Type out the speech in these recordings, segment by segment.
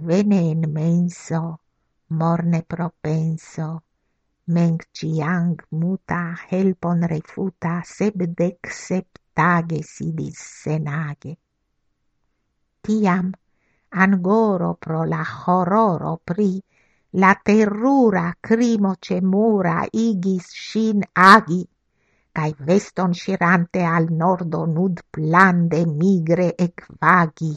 vene in menso, morne propenso, Meng ciang muta helpon refuta sebdec septage sidis senage. Tiam angoro pro la horroro pri la terrura crimo cemura igis shin agi, cae veston shirante al nordo nud plande migre equagi.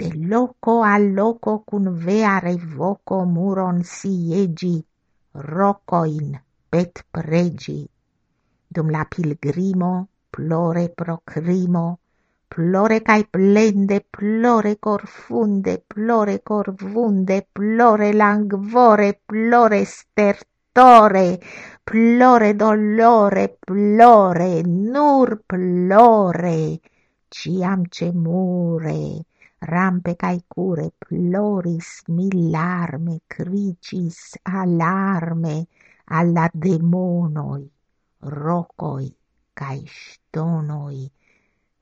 De loco al loco cun vea revoco muron siegi, rocoin pet pregi. Dum la pilgrimo plore procrimo, plore cae plende, plore corfunde, plore corvunde, plore langvore, plore stertore, plore dolore, plore, nur plore, ciam cemure, rampe cae cure ploris millarme, cricis alarme alla demonoi, rocoi cae stonoi,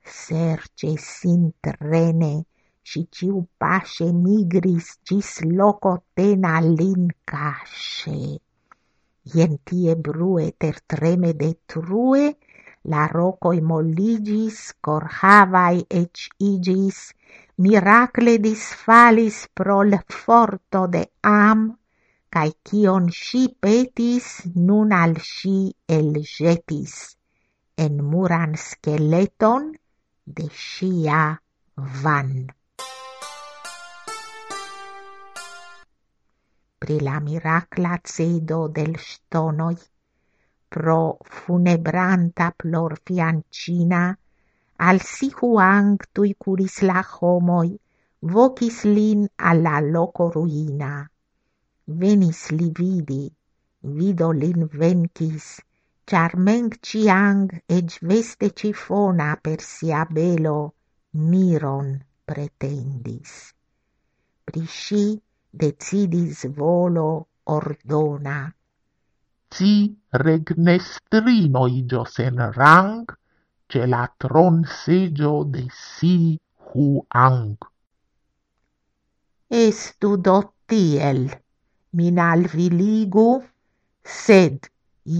serce sintrene, și ciu pașe migris gis loco tena lin cașe. Ientie brue ter treme de true, la rocoi molligis, cor havai ec igis, miracle disfalis pro l forto de am, cae cion si petis nun al si elgetis, en muran skeleton de sia van. Pri la miracla cedo del stonoi, pro funebranta plor fiancina, al si huang tui curis la homoi, vocis lin alla loco ruina. Venis li vidi, vido lin vencis, char meng ciang eg veste cifona per sia belo miron pretendis. Pri si decidis volo ordona. Ci regnestrinoi igios en rang, ce la tron seggio de si huang. Estu do tiel, min alviligu, sed,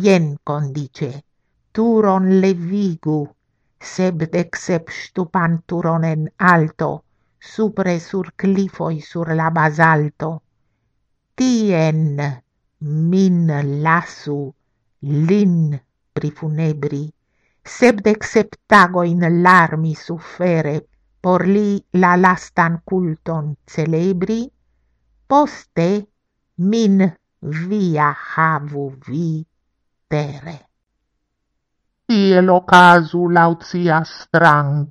jen condice, turon levigu, sebdec sep stupan turon en alto, supre sur clifoi sur la basalto. Tien min lasu lin prifunebri sepdec septagoin larmi suffere por li la lastan culton celebri, poste min via havu vi tere. Iel ocasu lautia strang.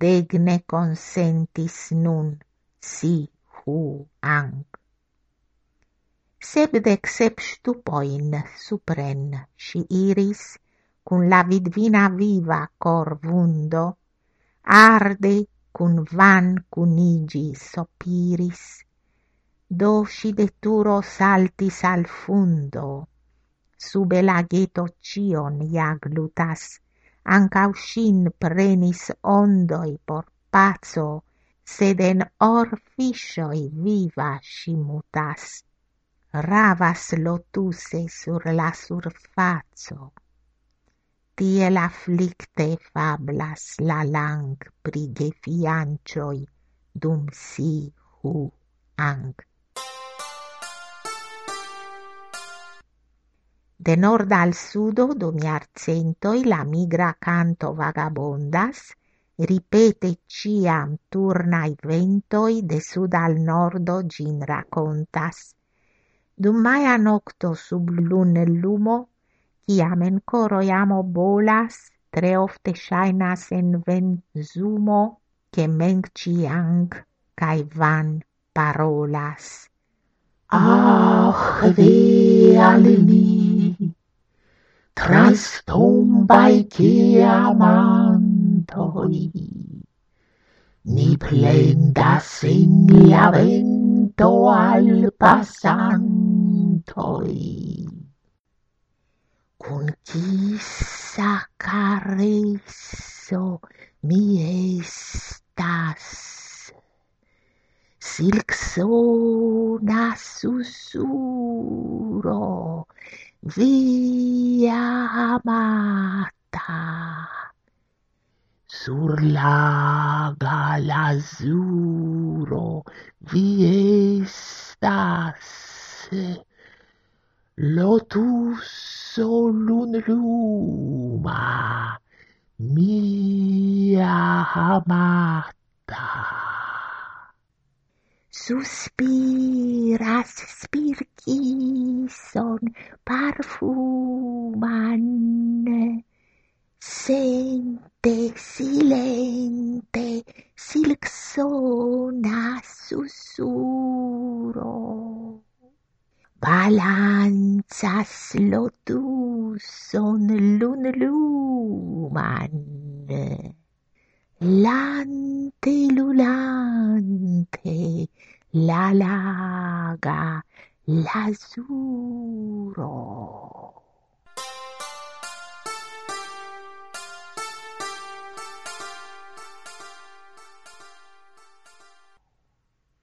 Degne consentis nun si hu ang. Sebdec sep stupoin supren si iris, cun la vidvina viva cor vundo, arde cun van cunigi sopiris, do si de turo saltis al fundo, sube la geto cion ja glutas, ancau sin prenis ondoi por pazo, sed en or fishoi viva si mutas, ravas lotuse sur la surfazo tiel afflicte fablas la lang pri gefiancioi dum si hu ang. De nord al sudo dum iarcentoi la migra canto vagabondas, ripete ciam turnai ventoi de sud al nordo gin racontas. Dum maia nocto sub lune lumo Ciam en coro iamo bolas, tre ofte shainas en ven zumo, che meng ciang cae van parolas. Ah, ve alini, tras tombai chiamantoi, ni plendas in la vento al passantoi con chissà caresso mi estas silksona sussurro via amata sur laga lazuro vi estas lotus luma mia amata. Suspiras spirkison parfuman sente silente lotuson lunluman lante lulante la laga lazuro